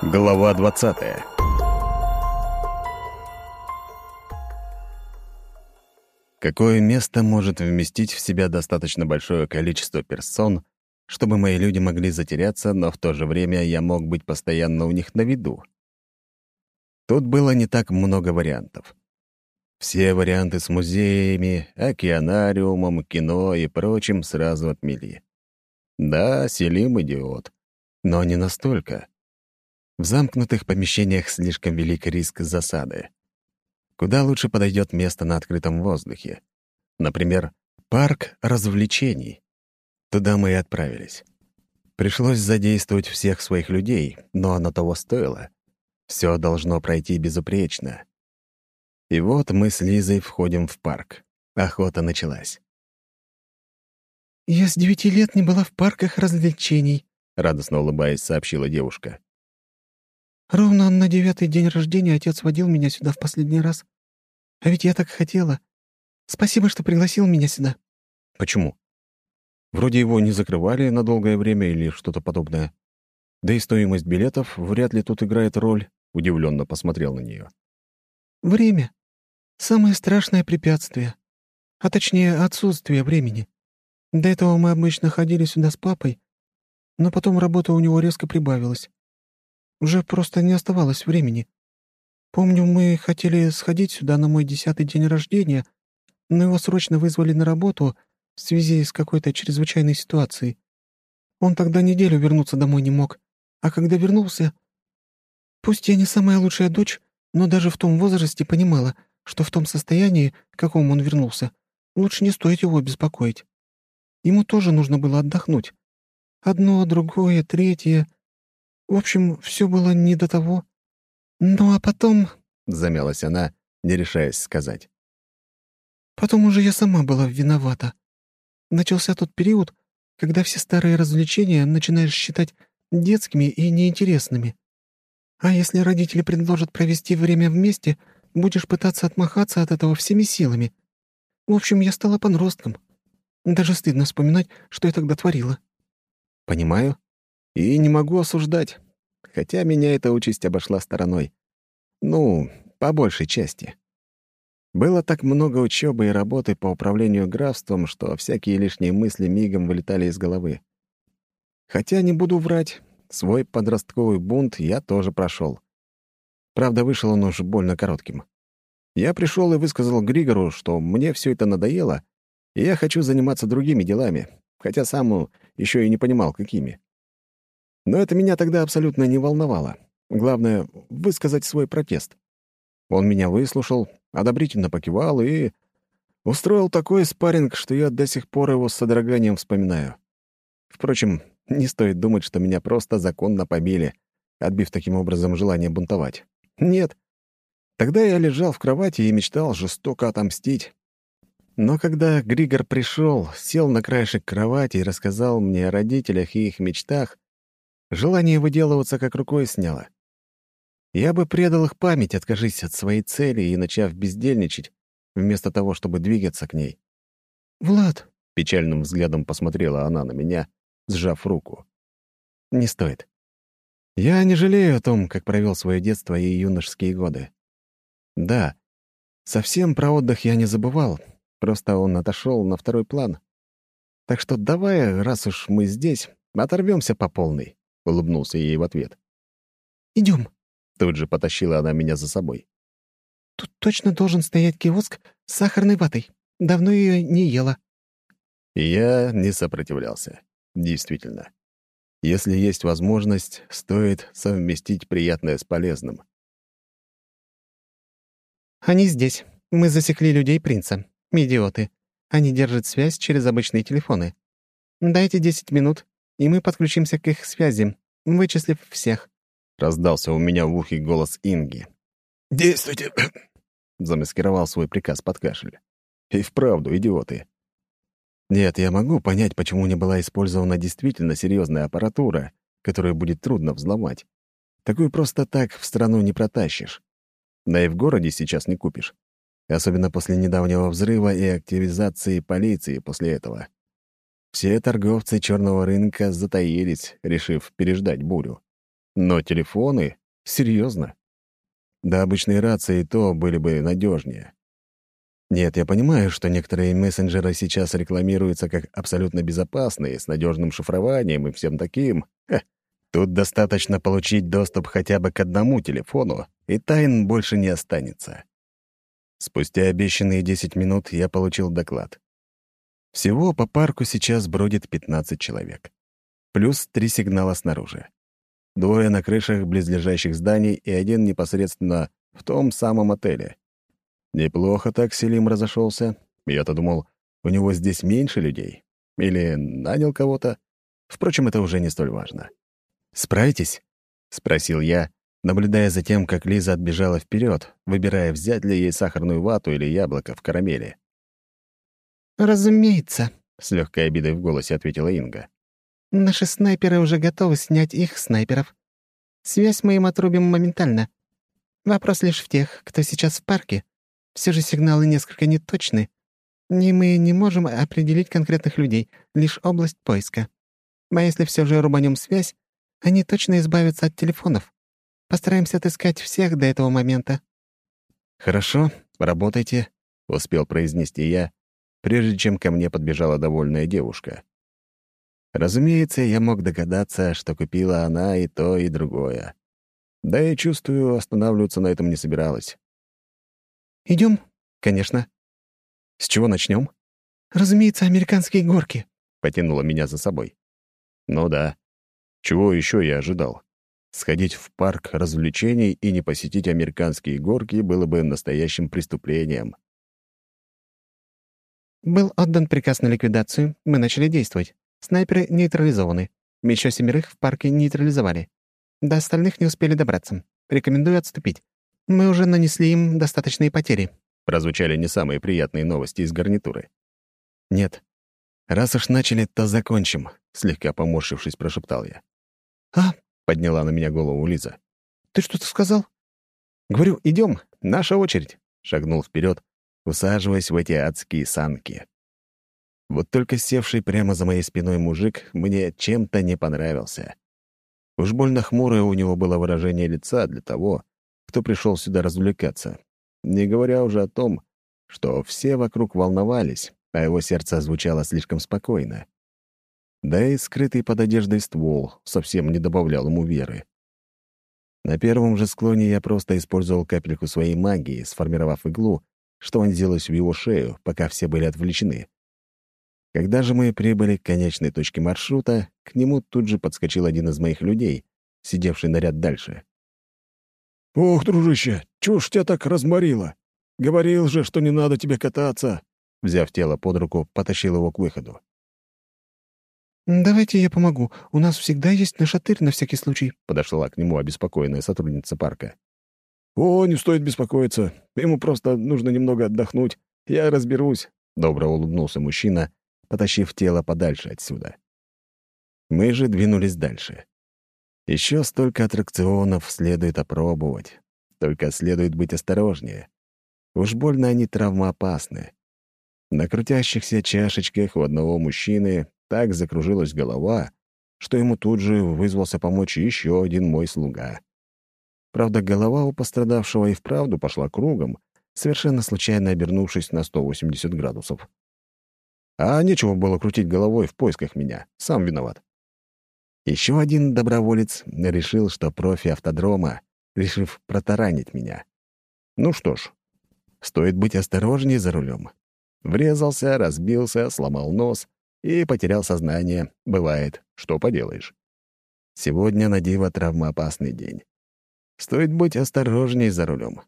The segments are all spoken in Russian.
Глава 20 Какое место может вместить в себя достаточно большое количество персон, чтобы мои люди могли затеряться, но в то же время я мог быть постоянно у них на виду? Тут было не так много вариантов. Все варианты с музеями, океанариумом, кино и прочим сразу отмели. Да, Селим — идиот. Но не настолько. В замкнутых помещениях слишком велик риск засады. Куда лучше подойдет место на открытом воздухе? Например, парк развлечений. Туда мы и отправились. Пришлось задействовать всех своих людей, но оно того стоило. Все должно пройти безупречно. И вот мы с Лизой входим в парк. Охота началась. «Я с девяти лет не была в парках развлечений», — радостно улыбаясь, сообщила девушка. Ровно на девятый день рождения отец водил меня сюда в последний раз. А ведь я так хотела. Спасибо, что пригласил меня сюда». «Почему?» Вроде его не закрывали на долгое время или что-то подобное. Да и стоимость билетов вряд ли тут играет роль, удивленно посмотрел на нее. «Время. Самое страшное препятствие. А точнее, отсутствие времени. До этого мы обычно ходили сюда с папой, но потом работа у него резко прибавилась. Уже просто не оставалось времени. Помню, мы хотели сходить сюда на мой десятый день рождения, но его срочно вызвали на работу в связи с какой-то чрезвычайной ситуацией. Он тогда неделю вернуться домой не мог, а когда вернулся... Пусть я не самая лучшая дочь, но даже в том возрасте понимала, что в том состоянии, в каком он вернулся, лучше не стоит его беспокоить. Ему тоже нужно было отдохнуть. Одно, другое, третье... В общем, все было не до того. Ну а потом...» — замялась она, не решаясь сказать. «Потом уже я сама была виновата. Начался тот период, когда все старые развлечения начинаешь считать детскими и неинтересными. А если родители предложат провести время вместе, будешь пытаться отмахаться от этого всеми силами. В общем, я стала подростком. Даже стыдно вспоминать, что я тогда творила». «Понимаю», и не могу осуждать, хотя меня эта участь обошла стороной. Ну, по большей части. Было так много учебы и работы по управлению графством, что всякие лишние мысли мигом вылетали из головы. Хотя, не буду врать, свой подростковый бунт я тоже прошел. Правда, вышел он уж больно коротким. Я пришел и высказал Григору, что мне все это надоело, и я хочу заниматься другими делами, хотя сам еще и не понимал, какими. Но это меня тогда абсолютно не волновало. Главное — высказать свой протест. Он меня выслушал, одобрительно покивал и устроил такой спарринг, что я до сих пор его с содроганием вспоминаю. Впрочем, не стоит думать, что меня просто законно побили, отбив таким образом желание бунтовать. Нет. Тогда я лежал в кровати и мечтал жестоко отомстить. Но когда Григор пришел, сел на краешек кровати и рассказал мне о родителях и их мечтах, Желание выделываться как рукой сняло. Я бы предал их память, откажись от своей цели и начав бездельничать, вместо того, чтобы двигаться к ней. «Влад», — печальным взглядом посмотрела она на меня, сжав руку. «Не стоит. Я не жалею о том, как провел свое детство и юношеские годы. Да, совсем про отдых я не забывал, просто он отошел на второй план. Так что давай, раз уж мы здесь, оторвемся по полной улыбнулся ей в ответ. Идем. Тут же потащила она меня за собой. Тут точно должен стоять киоск с сахарной ватой. Давно ее не ела. Я не сопротивлялся. Действительно. Если есть возможность, стоит совместить приятное с полезным. «Они здесь. Мы засекли людей принца. Идиоты. Они держат связь через обычные телефоны. Дайте десять минут, и мы подключимся к их связи, вычислив всех». Раздался у меня в ухе голос Инги. «Действуйте!» — замаскировал свой приказ под кашель. И вправду, идиоты. Нет, я могу понять, почему не была использована действительно серьезная аппаратура, которую будет трудно взломать. Такую просто так в страну не протащишь. Да и в городе сейчас не купишь. Особенно после недавнего взрыва и активизации полиции после этого. Все торговцы черного рынка затаились, решив переждать бурю. Но телефоны? Серьезно? Да обычные рации то были бы надежнее. Нет, я понимаю, что некоторые мессенджеры сейчас рекламируются как абсолютно безопасные, с надежным шифрованием и всем таким. Ха, тут достаточно получить доступ хотя бы к одному телефону, и тайн больше не останется. Спустя обещанные 10 минут я получил доклад. Всего по парку сейчас бродит 15 человек. Плюс три сигнала снаружи. Двое на крышах близлежащих зданий и один непосредственно в том самом отеле. Неплохо так Селим разошелся. Я-то думал, у него здесь меньше людей. Или нанял кого-то. Впрочем, это уже не столь важно. «Справитесь?» — спросил я, наблюдая за тем, как Лиза отбежала вперед, выбирая, взять ли ей сахарную вату или яблоко в карамели. «Разумеется», — с легкой обидой в голосе ответила Инга. «Наши снайперы уже готовы снять их снайперов. Связь мы им отрубим моментально. Вопрос лишь в тех, кто сейчас в парке. Все же сигналы несколько неточны. И мы не можем определить конкретных людей, лишь область поиска. А если все же рубанем связь, они точно избавятся от телефонов. Постараемся отыскать всех до этого момента». «Хорошо, работайте», — успел произнести я, прежде чем ко мне подбежала довольная девушка. Разумеется, я мог догадаться, что купила она и то, и другое. Да и, чувствую, останавливаться на этом не собиралась. Идем? «Конечно». «С чего начнем? «Разумеется, американские горки», — потянула меня за собой. «Ну да. Чего еще я ожидал? Сходить в парк развлечений и не посетить американские горки было бы настоящим преступлением». «Был отдан приказ на ликвидацию, мы начали действовать. Снайперы нейтрализованы. Еще семерых в парке нейтрализовали. До остальных не успели добраться. Рекомендую отступить. Мы уже нанесли им достаточные потери». Прозвучали не самые приятные новости из гарнитуры. «Нет. Раз уж начали, то закончим», — слегка поморщившись, прошептал я. «А?» — подняла на меня голову Лиза. «Ты что-то сказал?» «Говорю, идем, наша очередь», — шагнул вперед, усаживаясь в эти адские санки. Вот только севший прямо за моей спиной мужик мне чем-то не понравился. Уж больно хмурое у него было выражение лица для того, кто пришел сюда развлекаться. Не говоря уже о том, что все вокруг волновались, а его сердце звучало слишком спокойно. Да и скрытый под одеждой ствол совсем не добавлял ему веры. На первом же склоне я просто использовал капельку своей магии, сформировав иглу, что вонзилась в его шею, пока все были отвлечены. Когда же мы прибыли к конечной точке маршрута, к нему тут же подскочил один из моих людей, сидевший на ряд дальше. «Ох, дружище, чушь тебя так разморила! Говорил же, что не надо тебе кататься!» Взяв тело под руку, потащил его к выходу. «Давайте я помогу. У нас всегда есть нашатырь на всякий случай», — подошла к нему обеспокоенная сотрудница парка. «О, не стоит беспокоиться. Ему просто нужно немного отдохнуть. Я разберусь», — добро улыбнулся мужчина, потащив тело подальше отсюда. Мы же двинулись дальше. Еще столько аттракционов следует опробовать. Только следует быть осторожнее. Уж больно они травмоопасны. На крутящихся чашечках у одного мужчины так закружилась голова, что ему тут же вызвался помочь еще один мой слуга. Правда, голова у пострадавшего и вправду пошла кругом, совершенно случайно обернувшись на 180 градусов. А нечего было крутить головой в поисках меня. Сам виноват. Еще один доброволец решил, что профи автодрома, решив протаранить меня. Ну что ж, стоит быть осторожнее за рулем. Врезался, разбился, сломал нос и потерял сознание. Бывает, что поделаешь. Сегодня на диво травмоопасный день. Стоит быть осторожнее за рулем.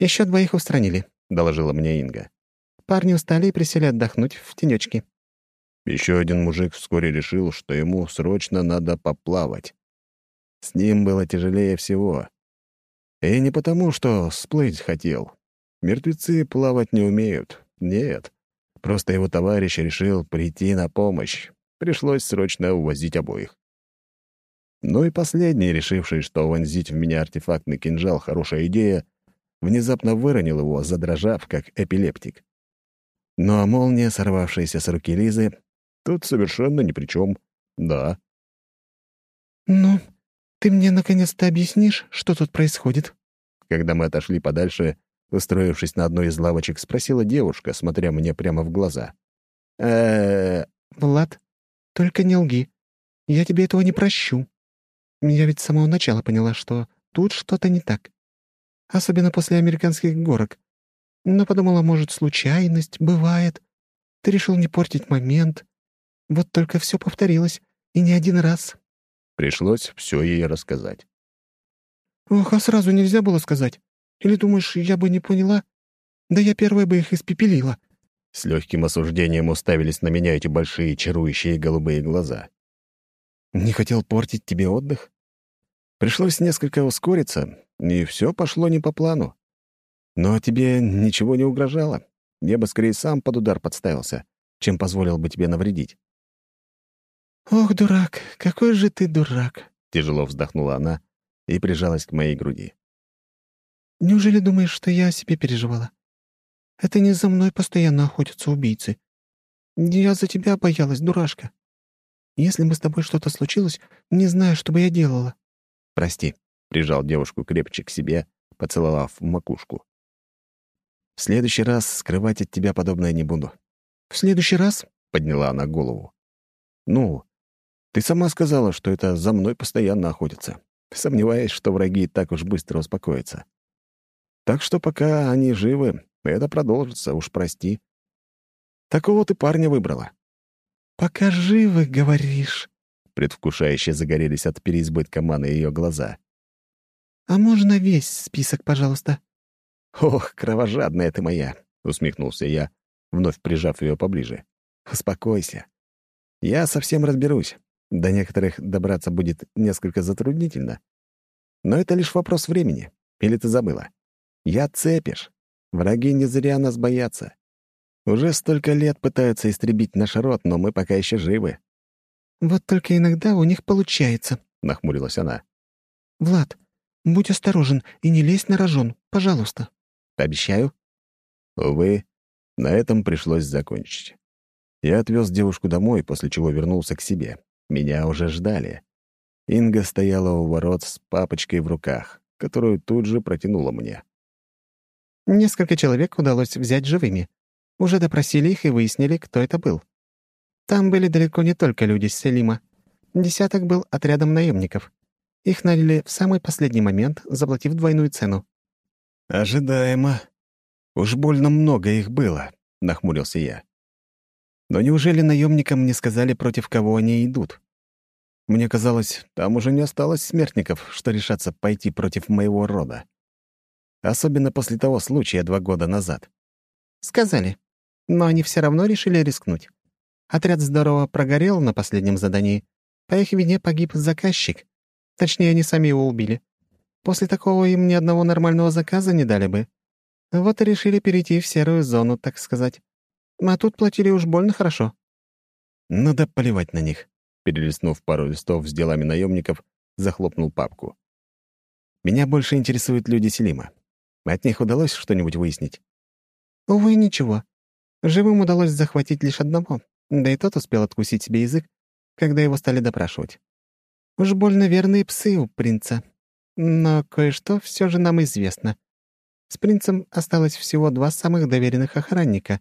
Еще двоих устранили», — доложила мне Инга. Парни устали и присели отдохнуть в тенечке. Еще один мужик вскоре решил, что ему срочно надо поплавать. С ним было тяжелее всего. И не потому, что сплыть хотел. Мертвецы плавать не умеют. Нет. Просто его товарищ решил прийти на помощь. Пришлось срочно увозить обоих. Ну и последний, решивший, что вонзить в меня артефактный кинжал — хорошая идея, внезапно выронил его, задрожав, как эпилептик. Ну а молния, сорвавшаяся с руки Лизы, тут совершенно ни при чем. Да. «Ну, «Ты мне наконец-то объяснишь, что тут происходит?» Когда мы отошли подальше, устроившись на одной из лавочек, спросила девушка, смотря мне прямо в глаза. э «Влад, только не лги. Я тебе этого не прощу. Я ведь с самого начала поняла, что тут что-то не так. Особенно после американских горок. Но подумала, может, случайность, бывает. Ты решил не портить момент. Вот только все повторилось, и не один раз». Пришлось все ей рассказать. «Ох, а сразу нельзя было сказать? Или думаешь, я бы не поняла? Да я первая бы их испепелила». С легким осуждением уставились на меня эти большие чарующие голубые глаза. «Не хотел портить тебе отдых? Пришлось несколько ускориться, и все пошло не по плану. Но тебе ничего не угрожало. Я бы скорее сам под удар подставился, чем позволил бы тебе навредить». «Ох, дурак, какой же ты дурак!» — тяжело вздохнула она и прижалась к моей груди. «Неужели думаешь, что я о себе переживала? Это не за мной постоянно охотятся убийцы. Я за тебя боялась, дурашка. Если бы с тобой что-то случилось, не знаю, что бы я делала». «Прости», — прижал девушку крепче к себе, поцеловав в макушку. «В следующий раз скрывать от тебя подобное не буду». «В следующий раз?» — подняла она голову. «Ну, ты сама сказала, что это за мной постоянно охотятся. Сомневаюсь, что враги так уж быстро успокоятся. Так что пока они живы, это продолжится, уж прости. Такого ты парня выбрала». «Пока живы, говоришь», — предвкушающе загорелись от переизбытка маны ее глаза. «А можно весь список, пожалуйста?» «Ох, кровожадная ты моя!» — усмехнулся я, вновь прижав ее поближе. «Успокойся. Я совсем разберусь. До некоторых добраться будет несколько затруднительно. Но это лишь вопрос времени. Или ты забыла? Я цепишь. Враги не зря нас боятся. Уже столько лет пытаются истребить наш род, но мы пока еще живы». «Вот только иногда у них получается», — нахмурилась она. «Влад, будь осторожен и не лезь на рожон, пожалуйста». «Обещаю». Увы, на этом пришлось закончить. Я отвез девушку домой, после чего вернулся к себе. Меня уже ждали. Инга стояла у ворот с папочкой в руках, которую тут же протянула мне. Несколько человек удалось взять живыми. Уже допросили их и выяснили, кто это был. Там были далеко не только люди с Селима. Десяток был отрядом наемников. Их наняли в самый последний момент, заплатив двойную цену. «Ожидаемо. Уж больно много их было», — нахмурился я. «Но неужели наемникам не сказали, против кого они идут? Мне казалось, там уже не осталось смертников, что решатся пойти против моего рода. Особенно после того случая два года назад. Сказали. Но они все равно решили рискнуть. Отряд здорово прогорел на последнем задании. По их вине погиб заказчик. Точнее, они сами его убили. После такого им ни одного нормального заказа не дали бы. Вот и решили перейти в серую зону, так сказать. А тут платили уж больно хорошо. Надо поливать на них. Перелистнув пару листов с делами наемников, захлопнул папку. Меня больше интересуют люди Селима. От них удалось что-нибудь выяснить? Увы, ничего. Живым удалось захватить лишь одного, да и тот успел откусить себе язык, когда его стали допрашивать. Уж больно верные псы у принца. Но кое-что все же нам известно. С принцем осталось всего два самых доверенных охранника.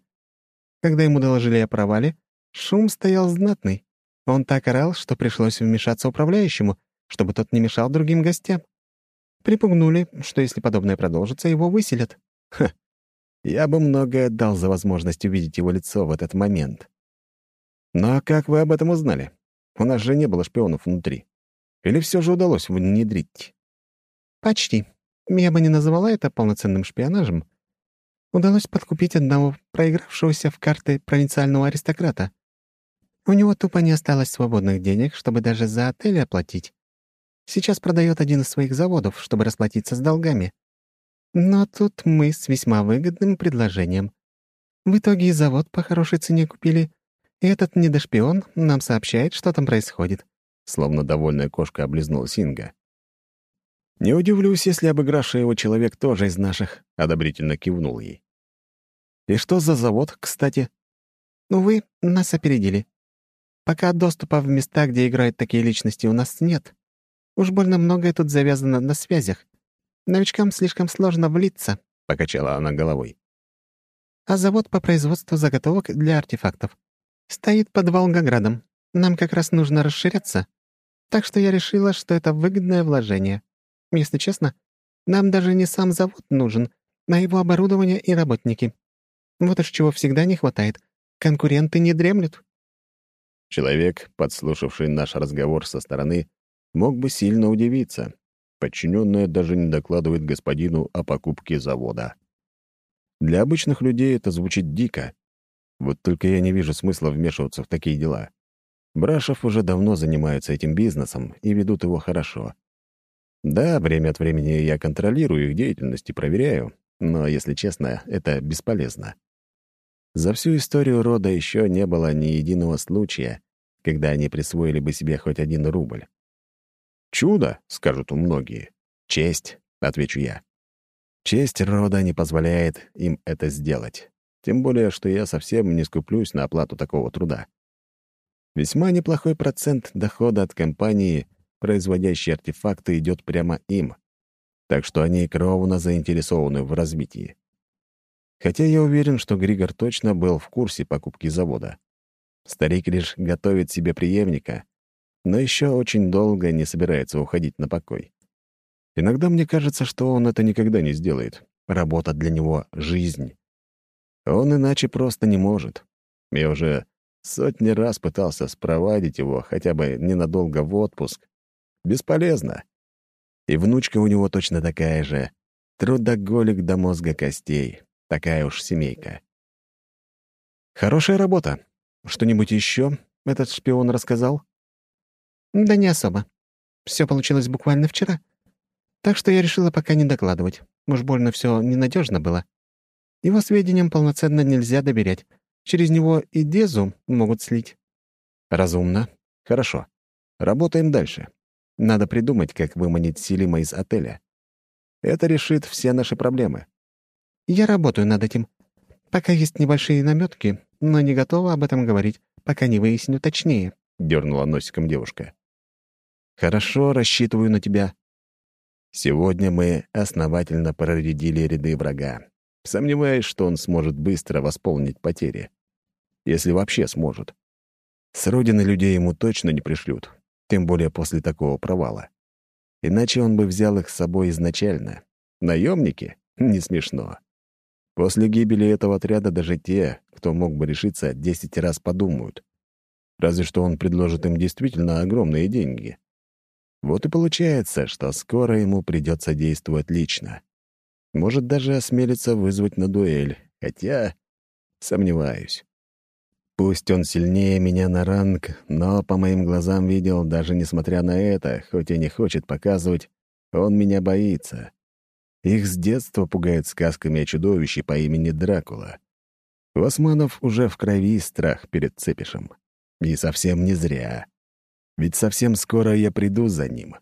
Когда ему доложили о провале, шум стоял знатный. Он так орал, что пришлось вмешаться управляющему, чтобы тот не мешал другим гостям. Припугнули, что если подобное продолжится, его выселят. Ха, я бы многое отдал за возможность увидеть его лицо в этот момент. Но как вы об этом узнали? У нас же не было шпионов внутри. Или все же удалось внедрить? Почти. Я бы не называла это полноценным шпионажем. Удалось подкупить одного проигравшегося в карты провинциального аристократа. У него тупо не осталось свободных денег, чтобы даже за отель оплатить. Сейчас продает один из своих заводов, чтобы расплатиться с долгами. Но тут мы с весьма выгодным предложением. В итоге и завод по хорошей цене купили, и этот недошпион нам сообщает, что там происходит. Словно довольная кошка облизнула Синга. «Не удивлюсь, если обыгравший его человек тоже из наших», — одобрительно кивнул ей. «И что за завод, кстати?» «Увы, нас опередили. Пока доступа в места, где играют такие личности, у нас нет. Уж больно многое тут завязано на связях. Новичкам слишком сложно влиться», — покачала она головой. «А завод по производству заготовок для артефактов стоит под Волгоградом. Нам как раз нужно расширяться. Так что я решила, что это выгодное вложение. Если честно, нам даже не сам завод нужен, а его оборудование и работники. Вот уж чего всегда не хватает. Конкуренты не дремлют». Человек, подслушавший наш разговор со стороны, мог бы сильно удивиться. Подчиненная даже не докладывает господину о покупке завода. Для обычных людей это звучит дико. Вот только я не вижу смысла вмешиваться в такие дела. Брашев уже давно занимаются этим бизнесом и ведут его хорошо. Да, время от времени я контролирую их деятельность и проверяю, но, если честно, это бесполезно. За всю историю рода еще не было ни единого случая, когда они присвоили бы себе хоть один рубль. «Чудо», — скажут многие. «Честь», — отвечу я. Честь рода не позволяет им это сделать. Тем более, что я совсем не скуплюсь на оплату такого труда. Весьма неплохой процент дохода от компании, производящей артефакты, идет прямо им. Так что они кровно заинтересованы в развитии. Хотя я уверен, что Григор точно был в курсе покупки завода. Старик лишь готовит себе преемника, но еще очень долго не собирается уходить на покой. Иногда мне кажется, что он это никогда не сделает. Работа для него — жизнь. Он иначе просто не может. Я уже сотни раз пытался спровадить его хотя бы ненадолго в отпуск. Бесполезно. И внучка у него точно такая же. Трудоголик до мозга костей. Такая уж семейка. Хорошая работа. Что-нибудь еще этот шпион рассказал? Да не особо. Все получилось буквально вчера. Так что я решила пока не докладывать. Уж больно все ненадежно было. Его сведениям полноценно нельзя доверять. Через него и Дезу могут слить. Разумно. Хорошо. Работаем дальше. Надо придумать, как выманить Селима из отеля. Это решит все наши проблемы. Я работаю над этим. Пока есть небольшие наметки, но не готова об этом говорить, пока не выясню точнее», — дернула носиком девушка. «Хорошо, рассчитываю на тебя». Сегодня мы основательно проредили ряды врага. Сомневаюсь, что он сможет быстро восполнить потери. Если вообще сможет. С родины людей ему точно не пришлют, тем более после такого провала. Иначе он бы взял их с собой изначально. Наемники? Не смешно. После гибели этого отряда даже те, кто мог бы решиться, десять раз подумают. Разве что он предложит им действительно огромные деньги. Вот и получается, что скоро ему придется действовать лично. Может даже осмелиться вызвать на дуэль, хотя сомневаюсь. Пусть он сильнее меня на ранг, но по моим глазам видел, даже несмотря на это, хоть и не хочет показывать, он меня боится. Их с детства пугают сказками о чудовище по имени Дракула. У османов уже в крови страх перед цепишем. И совсем не зря. Ведь совсем скоро я приду за ним.